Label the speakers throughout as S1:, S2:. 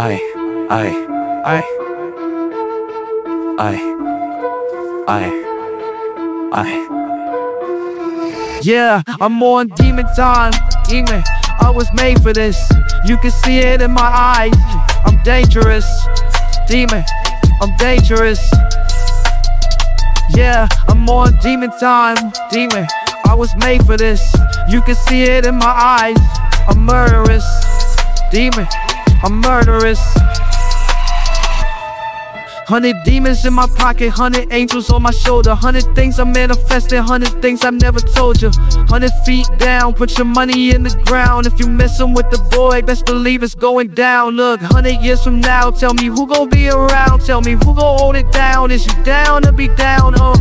S1: I, I, I, I, I, I. Yeah, I'm on demon time. Demon, I was made for this. You can see it in my eyes. I'm dangerous. Demon, I'm dangerous. Yeah, I'm on demon time. Demon, I was made for this. You can see it in my eyes. I'm murderous. Demon, I'm murderous. Hundred demons in my pocket, hundred angels on my shoulder, hundred things I'm manifesting, hundred things I've never told you. Hundred feet down, put your money in the ground. If you messing with the boy, best believe it's going down. Look, hundred years from now, tell me who gon' be around. Tell me who gon' hold it down. Is you down to be down? Oh,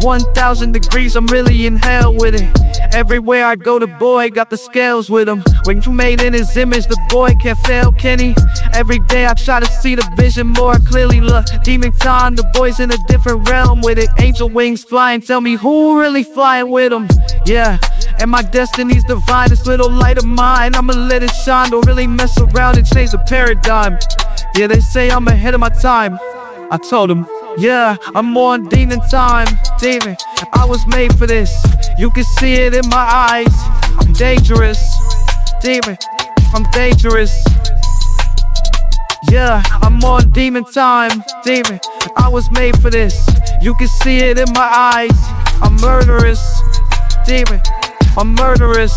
S1: 1,000 degrees, I'm really in hell with it. Everywhere I go, the boy got the scales with him. When you made in his image, the boy can't fail, Kenny. Every day I try to see the vision more clearly. Look, demon time, the boy's in a different realm with it. Angel wings flying, tell me who really flying with him. Yeah, and my destiny's divine, this little light of mine. I'ma let it shine, don't really mess around and change the paradigm. Yeah, they say I'm ahead of my time. I told them. Yeah, I'm more on demon time, demon. I was made for this. You can see it in my eyes. I'm dangerous, demon. I'm dangerous. Yeah, I'm on demon time, demon. I was made for this. You can see it in my eyes. I'm murderous, demon. I'm murderous.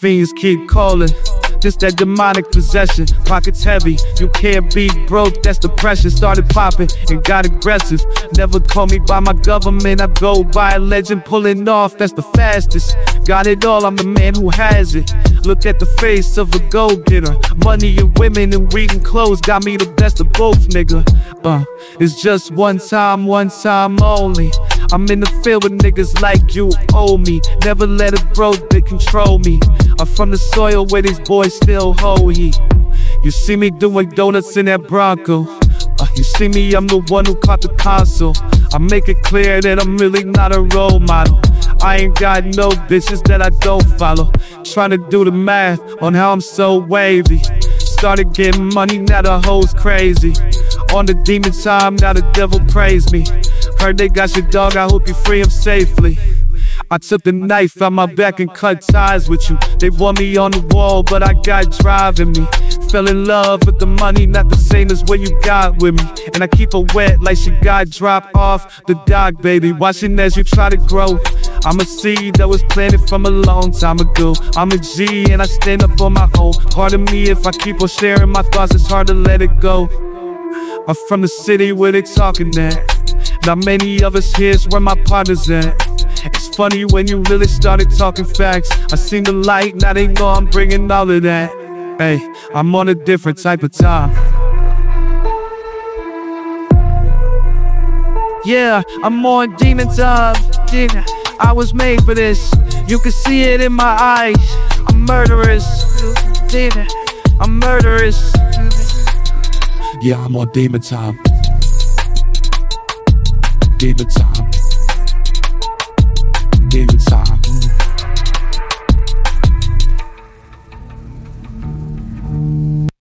S1: Fiends keep calling. Just that demonic possession, pockets heavy. You can't be broke, that's depression. Started popping and got aggressive. Never call me by my government, I go by a legend pulling off, that's the fastest. Got it all, I'm the man who has it. Look at the face of a go getter. Money and women and reading clothes got me the best of both, nigga. Uh, it's just one time, one time only. I'm in the field with niggas like you owe me. Never let a bro they control me. I'm from the soil where these boys still hold heat. You see me doing donuts in that Bronco. Uh, you see me, I'm the one who caught the console. I make it clear that I'm really not a role model. I ain't got no bitches that I don't follow. Trying to do the math on how I'm so wavy. Started getting money, now the hoes crazy. On the demon time, now the devil praise me. Heard they got your dog, I hope you free him safely. I took the knife out my back and cut ties with you. They want me on the wall, but I got driving me. Fell in love with the money, not the same as what you got with me. And I keep her wet like she got dropped off the dock, baby. Watching as you try to grow. I'm a seed that was planted from a long time ago. I'm a G and I stand up on my own. Pardon me if I keep on sharing my thoughts, it's hard to let it go. I'm from the city where they talking that. Not many of us here's where my partner's at. It's funny when you really started talking facts. I seen the light, now they know I'm bringing all of that. Hey, I'm on a different type of time. Yeah, I'm on demon time. Demon, I was made for this. You can see it in my eyes. I'm murderous. Demon, I'm murderous.
S2: Yeah, I'm on demon time. Demon time.